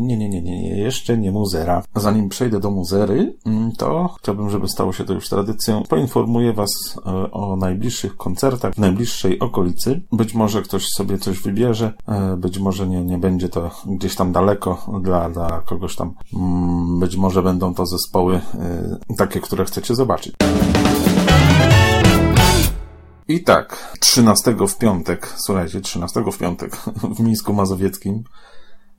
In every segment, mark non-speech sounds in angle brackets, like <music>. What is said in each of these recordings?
nie, nie, nie, nie, nie, jeszcze nie muzera. Zanim przejdę do muzery, mm, to chciałbym, żeby stało się to już tradycją. Poinformuję Was e, o najbliższych koncertach w najbliższej okolicy. Być może ktoś sobie coś wybierze, e, być może nie, nie będzie to gdzieś tam daleko dla, dla kogoś tam. Mm, być może będą to zespoły e, takie, które chcecie zobaczyć. I tak, 13 w piątek, słuchajcie, 13 w piątek <laughs> w Mińsku Mazowieckim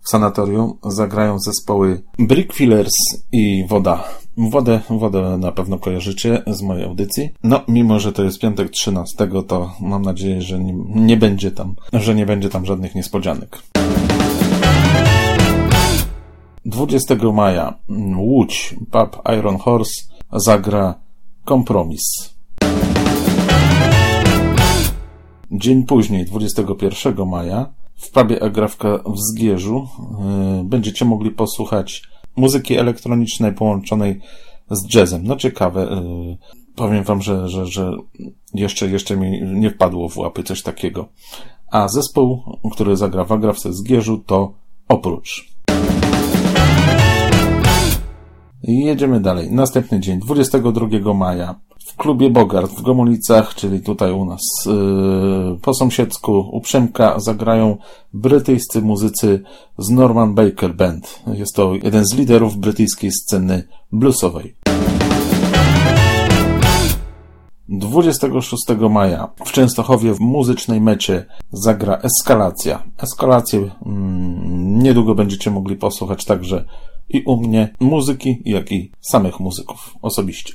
w sanatorium zagrają zespoły Brickfillers i Woda. Wodę, wodę na pewno kojarzycie z mojej audycji. No, mimo że to jest piątek 13, to mam nadzieję, że nie, nie będzie tam, że nie będzie tam żadnych niespodzianek. 20 maja Łódź, pub Iron Horse zagra Kompromis. Dzień później, 21 maja, w pubie Agrawka w Zgierzu yy, będziecie mogli posłuchać muzyki elektronicznej połączonej z jazzem. No ciekawe. Yy, powiem wam, że, że, że jeszcze, jeszcze mi nie wpadło w łapy coś takiego. A zespół, który zagra w Agrawce w Zgierzu to Oprócz. Jedziemy dalej. Następny dzień, 22 maja w klubie Bogart w Gomulicach, czyli tutaj u nas yy, po sąsiedzku u Przemka zagrają brytyjscy muzycy z Norman Baker Band. Jest to jeden z liderów brytyjskiej sceny bluesowej. 26 maja w Częstochowie w muzycznej mecie zagra Eskalacja. Eskalację mm, niedługo będziecie mogli posłuchać także i u mnie muzyki, jak i samych muzyków osobiście.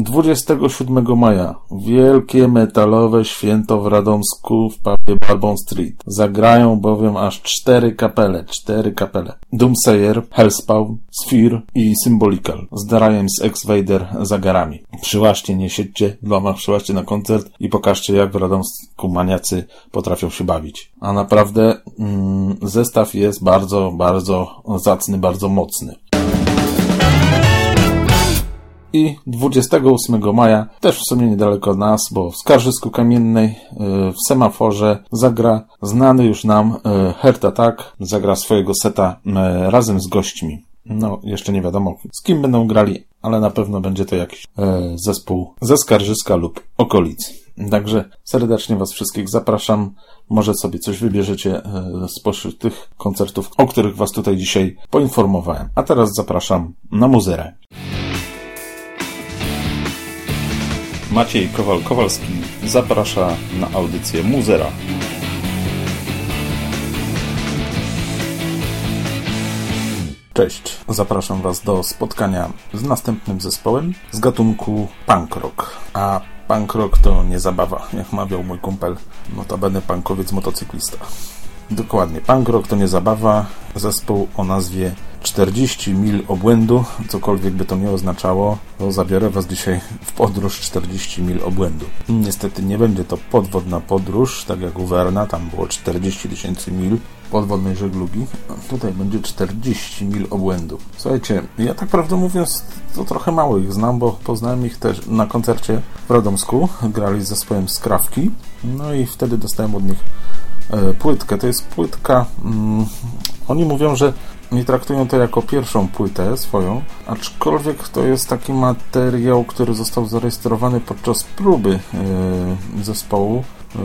27 maja wielkie metalowe święto w Radomsku w pubie Barbon Street. Zagrają bowiem aż cztery kapele, cztery kapele. Doomsayer, Hellspawn, Sphere i Symbolical z Darajem z X-Vader za garami. Przyłaście, nie siedźcie, dwoma przyłaście na koncert i pokażcie jak w Radomsku maniacy potrafią się bawić. A naprawdę mm, zestaw jest bardzo, bardzo zacny, bardzo mocny. I 28 maja, też w sumie niedaleko nas, bo w Skarżysku Kamiennej y, w semaforze zagra znany już nam y, Heart Attack, zagra swojego seta y, razem z gośćmi. No, jeszcze nie wiadomo z kim będą grali, ale na pewno będzie to jakiś zespół ze Skarżyska lub okolic. Także serdecznie Was wszystkich zapraszam. Może sobie coś wybierzecie spośród tych koncertów, o których Was tutaj dzisiaj poinformowałem. A teraz zapraszam na muzerę. Maciej Kowal-Kowalski zaprasza na audycję Muzera. Cześć, zapraszam Was do spotkania z następnym zespołem z gatunku punk rock. A punk rock to nie zabawa, <laughs> jak mawiał mój kumpel, notabene punkowiec motocyklista. Dokładnie, punk rock to nie zabawa, zespół o nazwie 40 mil obłędu, cokolwiek by to nie oznaczało, to zabiorę Was dzisiaj w podróż 40 mil obłędu. Niestety nie będzie to podwodna podróż, tak jak u Werna, tam było 40 tysięcy mil podwodnej żeglugi. Tutaj będzie 40 mil obłędu. Słuchajcie, ja tak prawdę mówiąc, to trochę mało ich znam, bo poznałem ich też na koncercie w Radomsku. Grali z zespołem Skrawki, no i wtedy dostałem od nich e, płytkę. To jest płytka. Mm, oni mówią, że nie traktują to jako pierwszą płytę swoją, aczkolwiek to jest taki materiał, który został zarejestrowany podczas próby yy, zespołu, yy,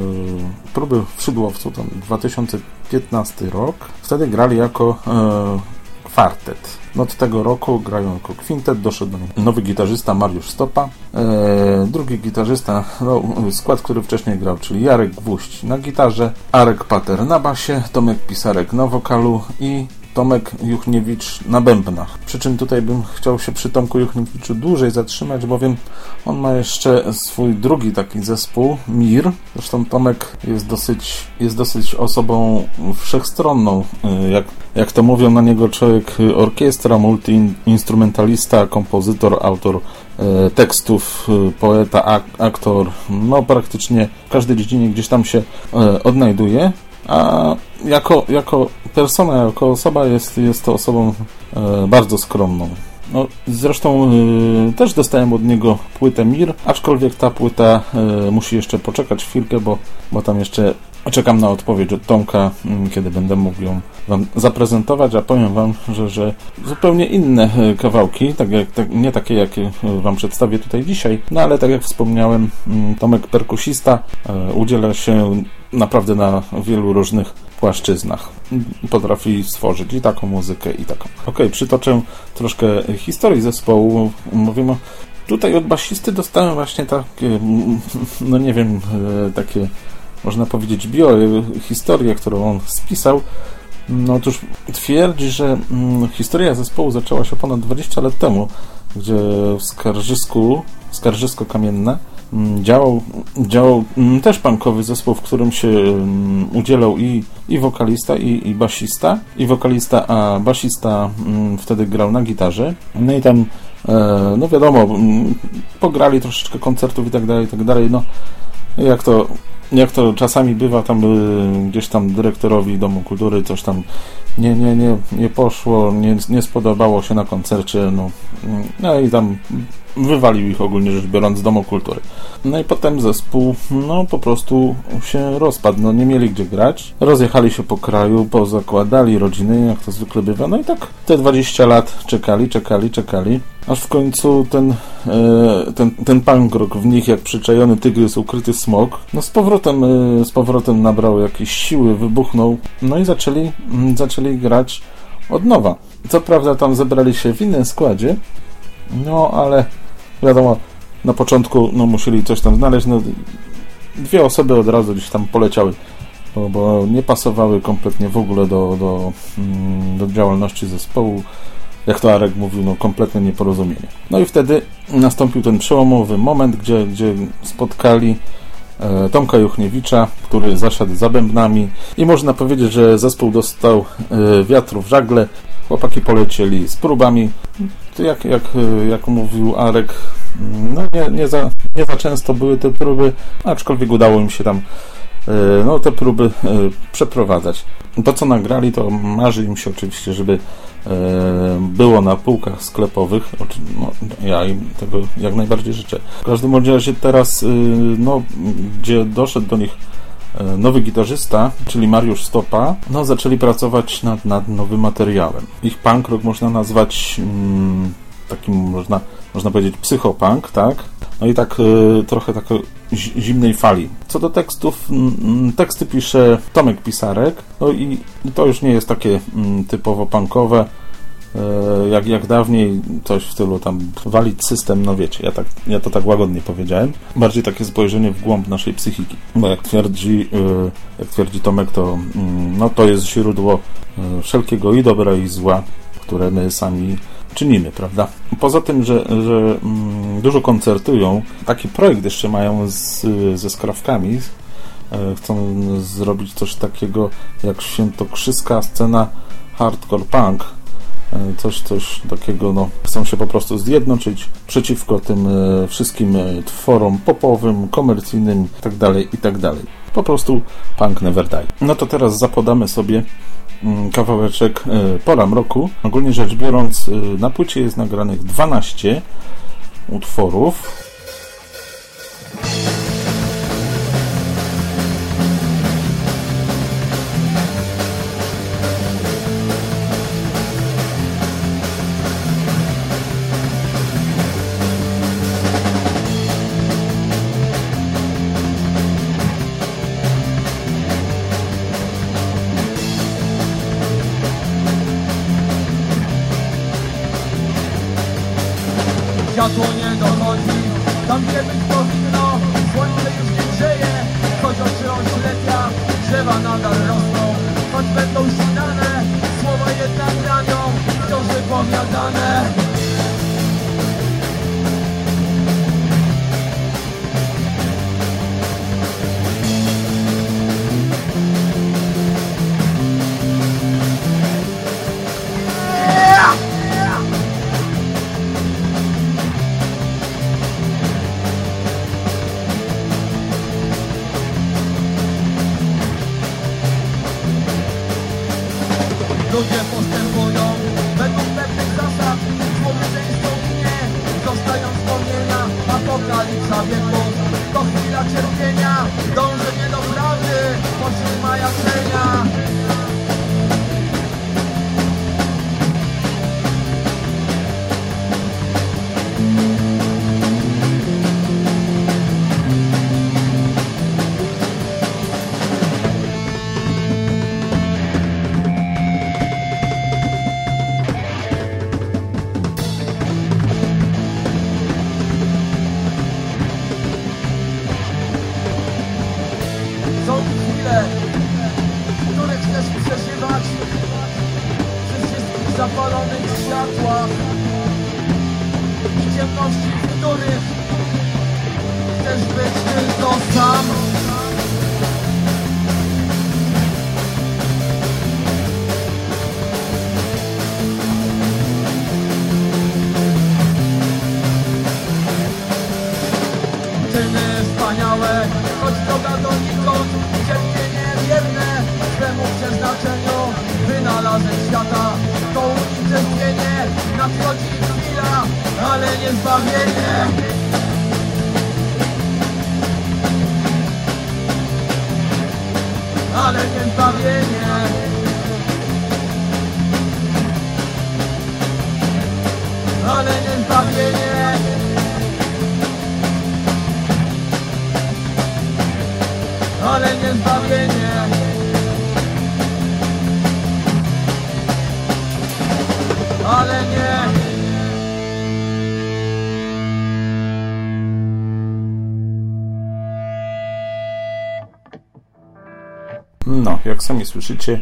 próby w Szydłowcu, tam 2015 rok. Wtedy grali jako yy, kwartet. No od tego roku grają jako kwintet, doszedł nowy gitarzysta Mariusz Stopa, e, drugi gitarzysta, no, skład, który wcześniej grał, czyli Jarek Gwóźdź na gitarze, Arek Pater na basie, Tomek Pisarek na wokalu i Tomek Juchniewicz na bębnach. Przy czym tutaj bym chciał się przy Tomku Juchniewiczu dłużej zatrzymać, bowiem on ma jeszcze swój drugi taki zespół, Mir. Zresztą Tomek jest dosyć, jest dosyć osobą wszechstronną. Jak, jak to mówią na niego człowiek orkiestra, multiinstrumentalista, kompozytor, autor e, tekstów, poeta, ak aktor, no praktycznie w każdej dziedzinie gdzieś tam się odnajduje a jako, jako persona, jako osoba jest, jest to osobą e, bardzo skromną. No, zresztą y, też dostałem od niego płytę Mir, aczkolwiek ta płyta y, musi jeszcze poczekać chwilkę, bo, bo tam jeszcze czekam na odpowiedź od Tomka, y, kiedy będę mógł ją Wam zaprezentować, a powiem Wam, że, że zupełnie inne y, kawałki, tak jak, tak, nie takie, jakie Wam przedstawię tutaj dzisiaj, no ale tak jak wspomniałem, y, Tomek perkusista udziela się naprawdę na wielu różnych płaszczyznach. Potrafi stworzyć i taką muzykę, i taką. Ok, przytoczę troszkę historii zespołu. Mówimy, tutaj od basisty dostałem właśnie takie, no nie wiem, takie, można powiedzieć, bio, historię, którą on spisał. No otóż twierdzi, że mm, historia zespołu zaczęła się ponad 20 lat temu, gdzie w Skarżysku, Skarżysko-Kamienne, Mm, działał, działał mm, też punkowy zespół, w którym się mm, udzielał i, i wokalista, i, i basista. I wokalista, a basista wtedy grał na gitarze. No i tam, e, no wiadomo, pograli troszeczkę koncertów i tak dalej, i tak dalej. No, jak to, jak to czasami bywa, tam gdzieś tam dyrektorowi Domu Kultury coś tam nie, nie, nie, nie poszło, nie, nie spodobało się na koncercie, no, no i tam wywalił ich ogólnie rzecz biorąc z Domu Kultury. No i potem zespół, no po prostu się rozpadł, no nie mieli gdzie grać, rozjechali się po kraju, pozakładali rodziny, jak to zwykle bywa, no i tak te 20 lat czekali, czekali, czekali, aż w końcu ten, e, ten, ten punk rock w nich jak przyczajony tygrys, ukryty smok, no z powrotem, e, z powrotem nabrał jakieś siły, wybuchnął, no i zaczęli, mm, zaczęli grać od nowa. Co prawda tam zebrali się w innym składzie, no ale wiadomo, na początku no, musieli coś tam znaleźć. No, dwie osoby od razu gdzieś tam poleciały, bo, bo nie pasowały kompletnie w ogóle do, do, mm, do działalności zespołu. Jak to Arek mówił, no kompletne nieporozumienie. No i wtedy nastąpił ten przełomowy moment, gdzie, gdzie spotkali e, Tomka Juchniewicza, który zaszedł za bębnami i można powiedzieć, że zespół dostał e, wiatru w żagle. Chłopaki polecieli z próbami. Jak, jak, jak mówił Arek, no nie, nie, za, nie za często były te próby, aczkolwiek udało im się tam e, no, te próby e, przeprowadzać. To, co nagrali, to marzy im się oczywiście, żeby e, było na półkach sklepowych. No, ja im tego jak najbardziej życzę. W każdym razie teraz, no, gdzie doszedł do nich nowy gitarzysta, czyli Mariusz Stopa, no, zaczęli pracować nad, nad nowym materiałem. Ich punk rock można nazwać mm, takim, można można powiedzieć, psychopunk, tak? No i tak y, trochę takiej zimnej fali. Co do tekstów, teksty pisze Tomek Pisarek, no i to już nie jest takie mm, typowo punkowe, jak, jak dawniej coś w stylu tam walić system, no wiecie, ja, tak, ja to tak łagodnie powiedziałem. Bardziej takie spojrzenie w głąb naszej psychiki, bo jak twierdzi, y, jak twierdzi Tomek, to mm, no, to jest źródło wszelkiego i dobra i zła, które my sami czynimy, prawda? Poza tym, że, że mm, dużo koncertują, taki projekt jeszcze mają z, ze skrawkami. E, chcą zrobić coś takiego jak świętokrzyska scena hardcore punk. E, coś, coś takiego, no, chcą się po prostu zjednoczyć przeciwko tym e, wszystkim tworom popowym, komercyjnym itd., tak itd. Tak po prostu punk never die. No to teraz zapodamy sobie Mm, kawałeczek e, Pora Mroku. Ogólnie rzecz biorąc, e, na płycie jest nagranych 12 utworów. Ale nie zbawienie. Ale nie. No, jak sami słyszycie,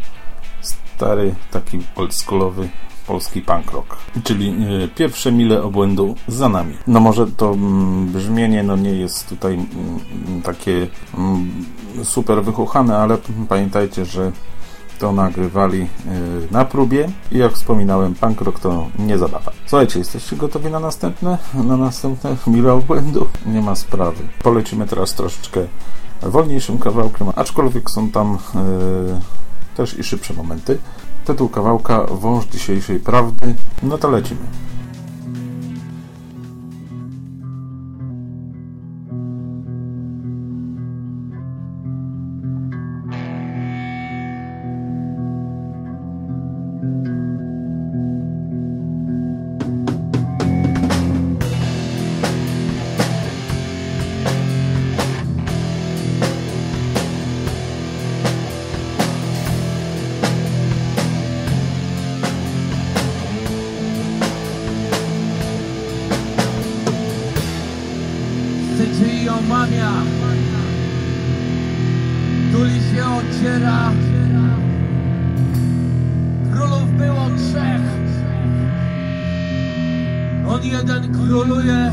stary, taki oldschoolowy polski punk rock. Czyli e, pierwsze mile obłędu za nami. No może to mm, brzmienie no nie jest tutaj mm, takie mm, super wychuchane, ale pamiętajcie, że to nagrywali e, na próbie i jak wspominałem, punk rock to nie zabawa. Słuchajcie, jesteście gotowi na następne? Na następne mile obłędu? Nie ma sprawy. Polecimy teraz troszeczkę wolniejszym kawałkiem, aczkolwiek są tam e, też i szybsze momenty. Tytuł kawałka Wąż dzisiejszej prawdy. No to lecimy. Omamia Tuli się ociera. Królów było trzech. On jeden króluje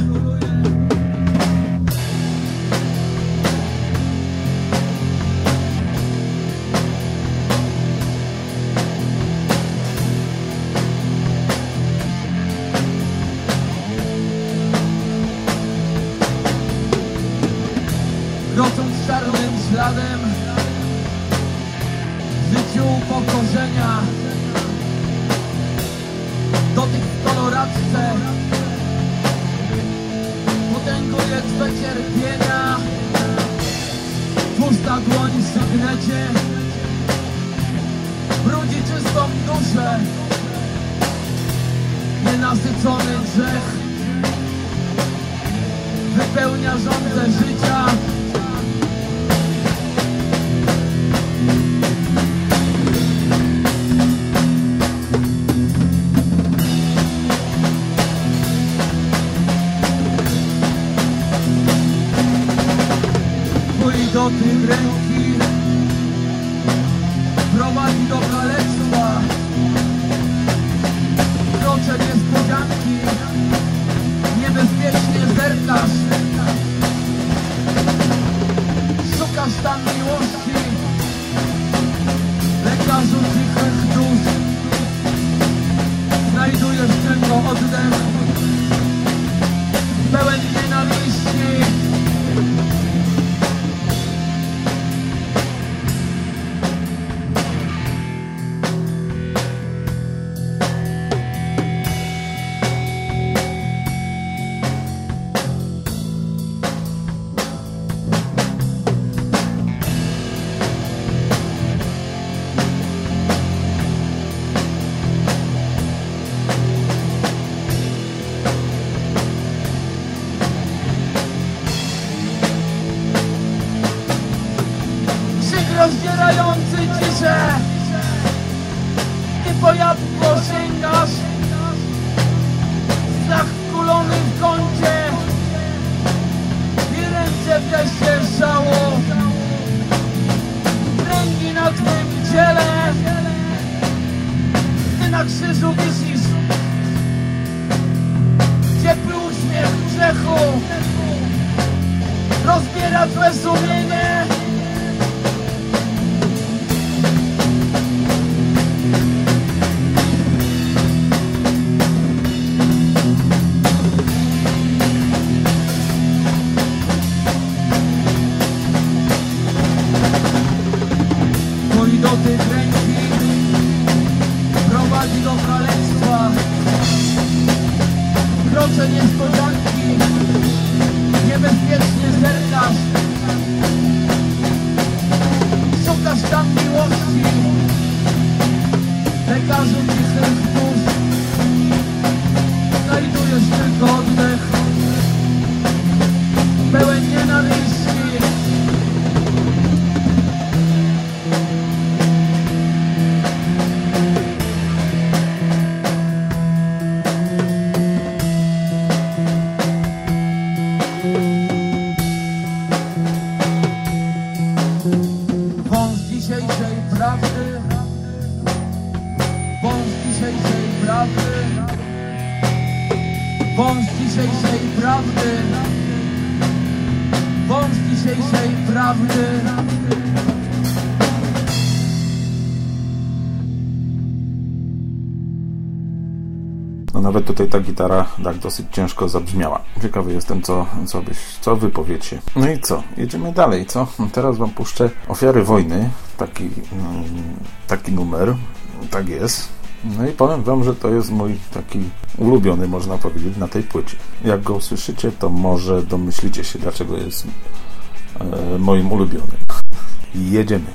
I'll be real. bogactwo sięgasz Strach wkulony w kącie. I ręce w teście żało na twym ciele. Ty na krzyżu wisisz. Ciepły uśmiech grzechu. Rozbiera twoje sumienie. Tutaj ta gitara tak dosyć ciężko zabrzmiała. Ciekawy jestem, co, co, byś, co wy powiecie. No i co? Jedziemy dalej, co? Teraz wam puszczę Ofiary Wojny, taki, mm, taki numer, tak jest. No i powiem wam, że to jest mój taki ulubiony, można powiedzieć, na tej płycie. Jak go usłyszycie, to może domyślicie się, dlaczego jest e, moim ulubionym. Jedziemy.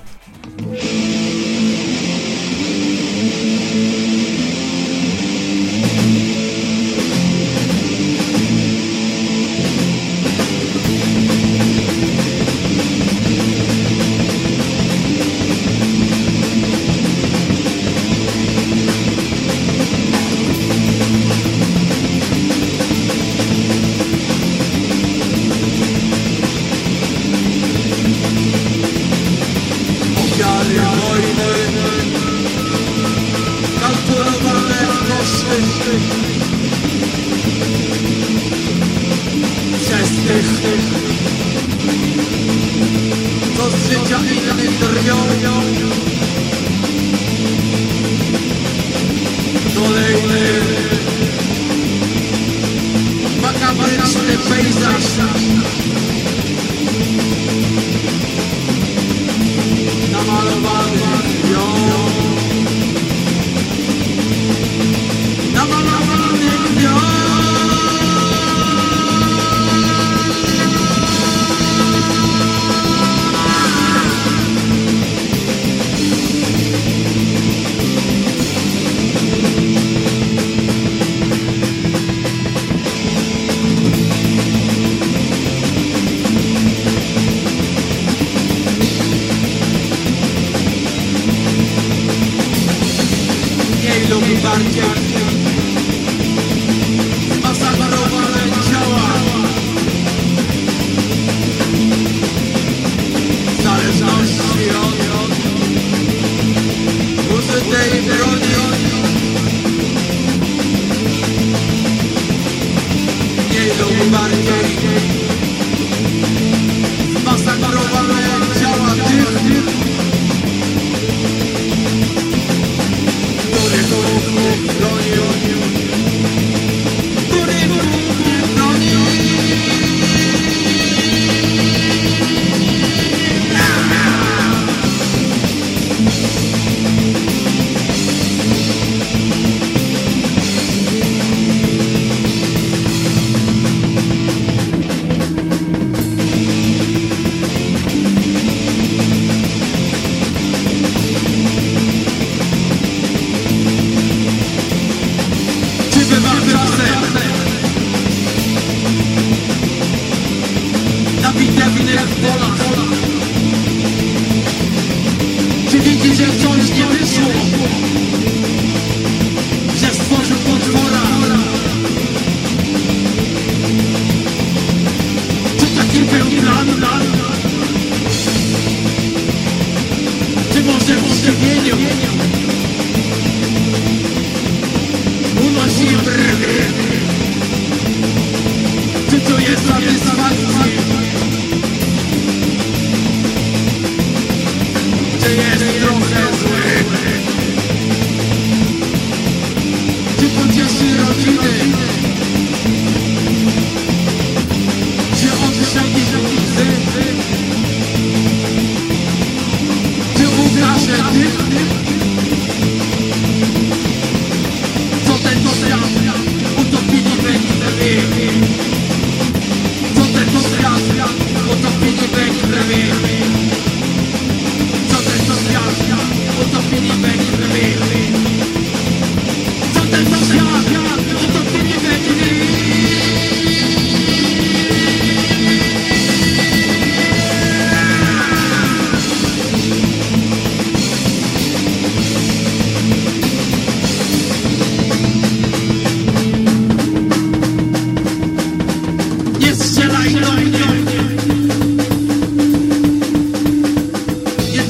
Dios mío.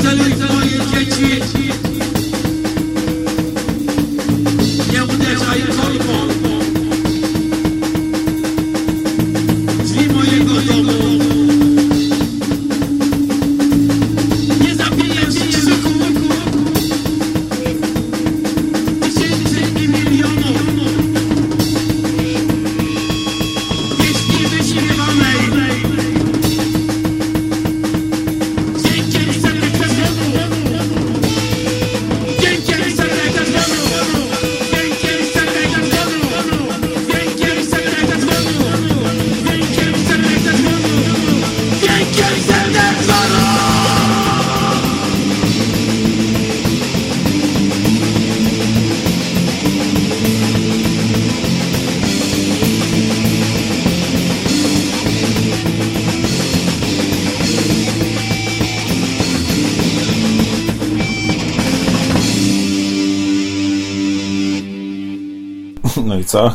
Salutăm, salutăm, e ce, ce, ce. co?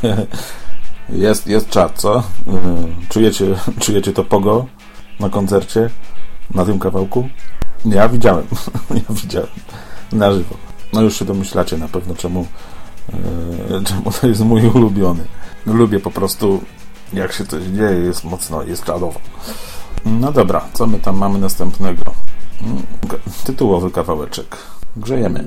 <laughs> Jest, jest czat, co? Mhm. Czujecie, <laughs> czujecie to pogo na koncercie? Na tym kawałku? Ja widziałem. <laughs> Ja widziałem. Na żywo. No już się domyślacie na pewno, czemu, e, czemu to jest mój ulubiony. Lubię po prostu, jak się coś dzieje, jest mocno, jest czadowo. No dobra, co my tam mamy następnego? Mm, tytułowy kawałeczek. Grzejemy.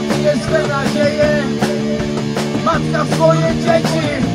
Zabiję swe nadzieje Matka swoje dzieci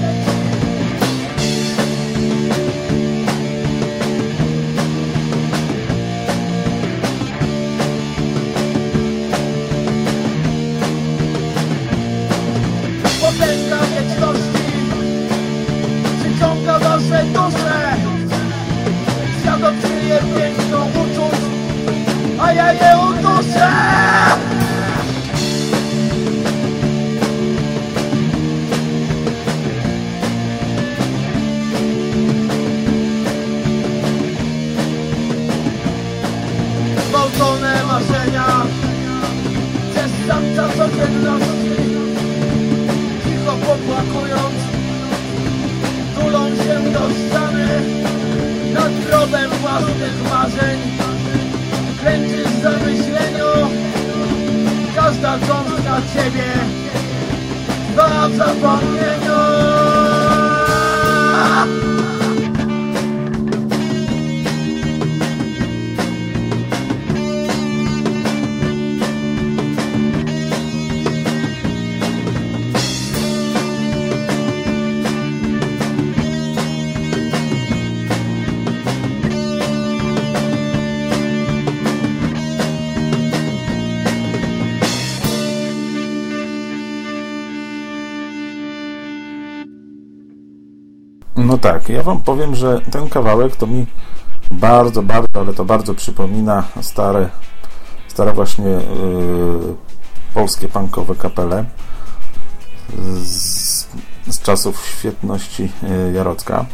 tak, ja wam powiem, że ten kawałek to mi bardzo, bardzo, ale to bardzo przypomina stare, stare właśnie yy, polskie punkowe kapele z, z czasów świetności yy, Jarocka.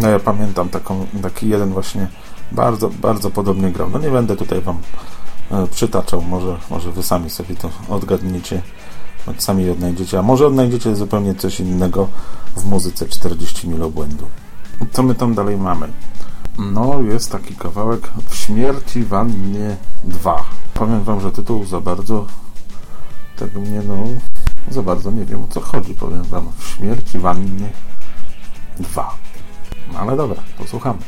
No ja pamiętam taką, taki jeden właśnie bardzo, bardzo podobnie grał. No nie będę tutaj wam yy, przytaczał, może, może wy sami sobie to odgadniecie sami odnajdziecie, a może odnajdziecie zupełnie coś innego w muzyce 40 mil obłędu. Co my tam dalej mamy? No, jest taki kawałek W śmierci wannie 2. Powiem wam, że tytuł za bardzo tego mnie, no, za bardzo nie wiem o co chodzi, powiem wam. W śmierci wannie 2. No ale dobra, posłuchamy.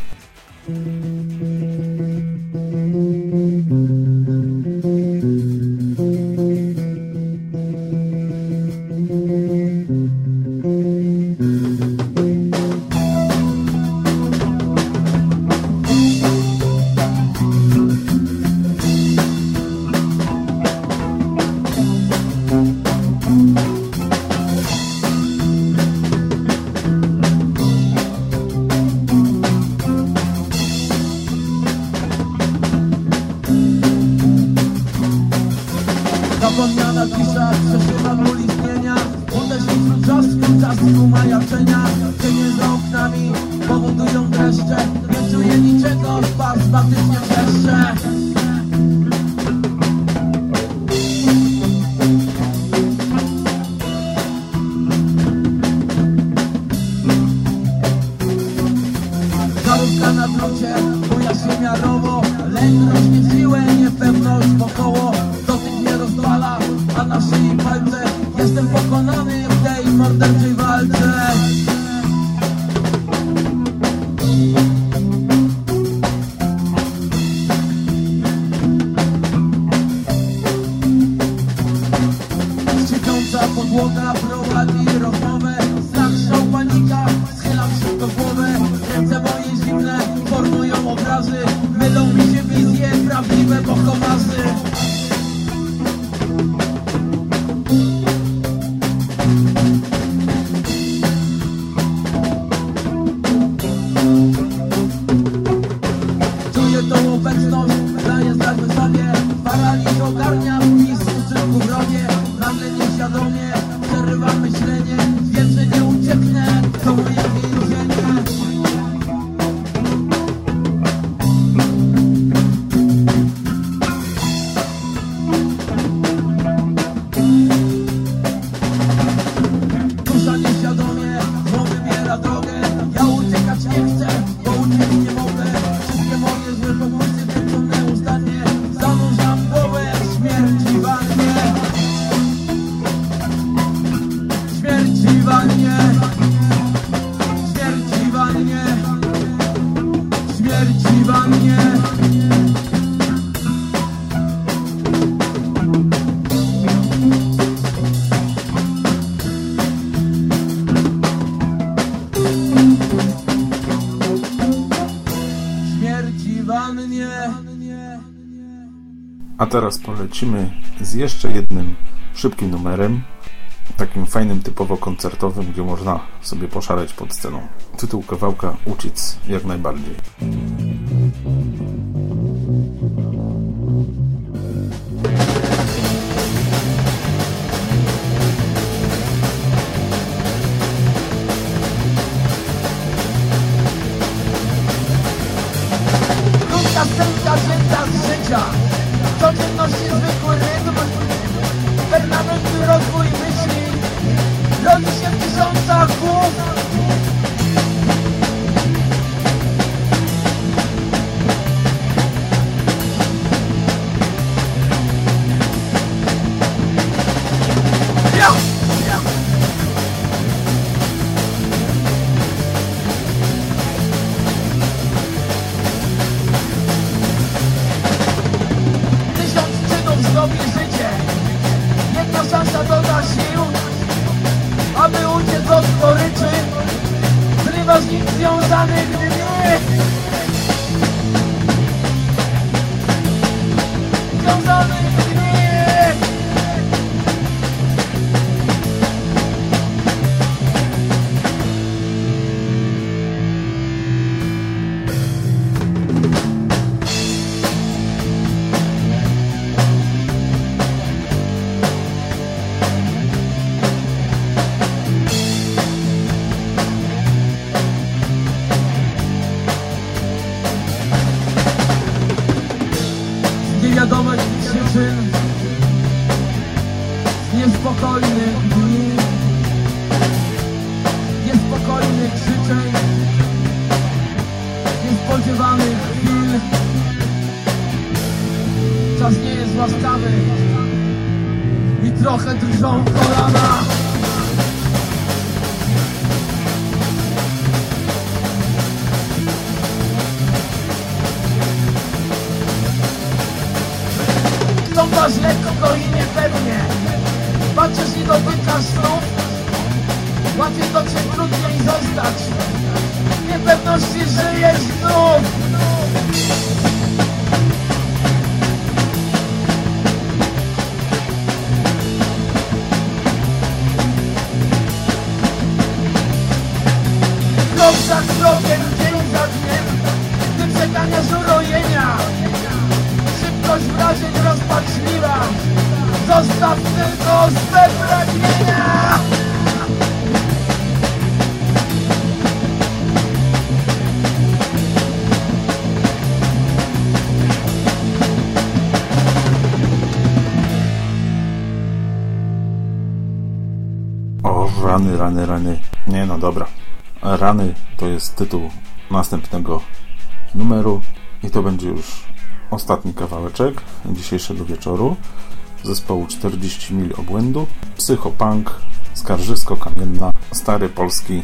Teraz polecimy z jeszcze jednym szybkim numerem, takim fajnym, typowo koncertowym, gdzie można sobie poszaleć pod sceną. Tytuł kawałka Uciec jak najbardziej. Dotykasz snów. Łatwiej dotrzeć, trudniej zostać. W niepewności żyjesz znów Rany to jest tytuł następnego numeru i to będzie już ostatni kawałeczek dzisiejszego wieczoru zespołu 40 mil obłędu. Psychopunk, skarżysko-kamienna, stary polski e,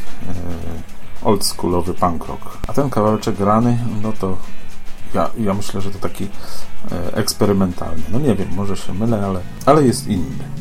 oldschoolowy punk rock. A ten kawałeczek rany, no to ja, ja myślę, że to taki e, eksperymentalny. No nie wiem, może się mylę, ale, ale jest inny.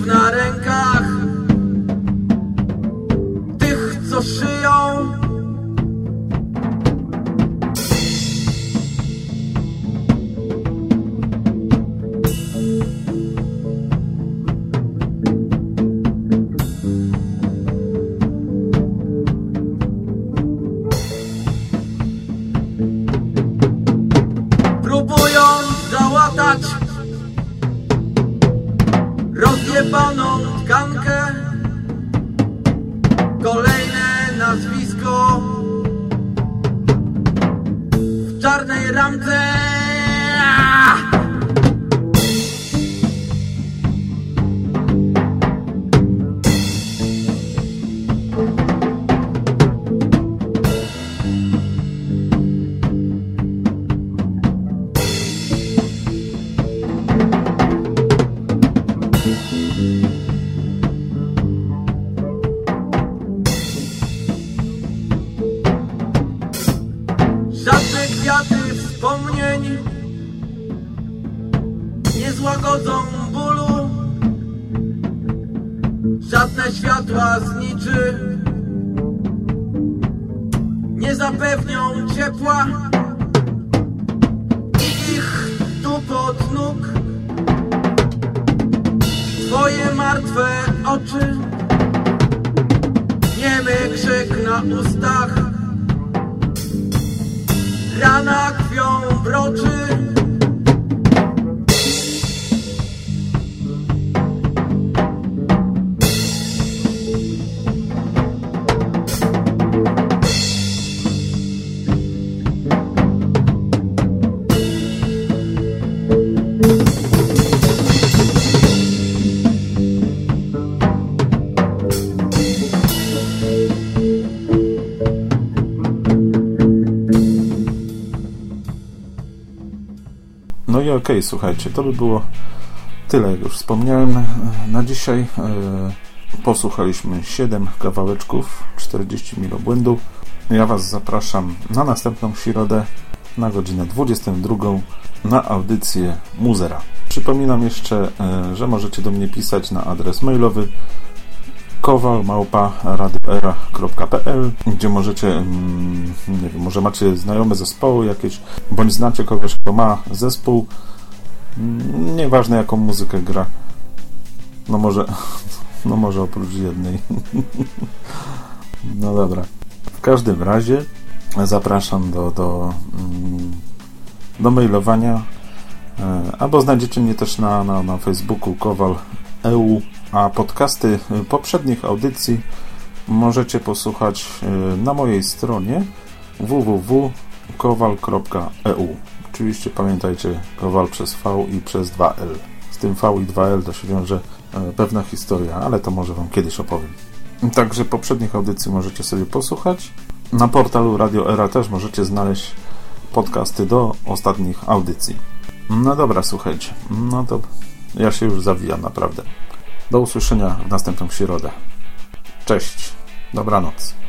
Krew na Żadne światła zniczy. Nie zapewnią ciepła I ich tu pod nóg. Twoje martwe oczy Niemy krzyk na ustach. Rana krwią broczy i okej, słuchajcie, to by było tyle, jak już wspomniałem. Na dzisiaj e, posłuchaliśmy 7 kawałeczków, 40 mil. Ja Was zapraszam na następną środę na godzinę 22 na audycję Muzera. Przypominam jeszcze, e, że możecie do mnie pisać na adres mailowy kowal.radioera.pl gdzie możecie, mm, nie wiem, może macie znajome zespoły jakieś, bądź znacie kogoś, kto ma zespół, Mm, nieważne jaką muzykę gra. No może, <laughs> no może oprócz jednej. <laughs> No dobra. W każdym razie zapraszam do, do, mm, do mailowania e, albo znajdziecie mnie też na, na, na Facebooku Kowal EU, a podcasty poprzednich audycji możecie posłuchać e, na mojej stronie www.kowal.eu. Oczywiście pamiętajcie Kowal przez V i przez 2L. Z tym V i 2L to się wiąże e, pewna historia, ale to może Wam kiedyś opowiem. Także poprzednich audycji możecie sobie posłuchać. Na portalu Radio Era też możecie znaleźć podcasty do ostatnich audycji. No dobra, słuchajcie. No to ja się już zawijam naprawdę. Do usłyszenia w następną środę. Cześć. Dobranoc.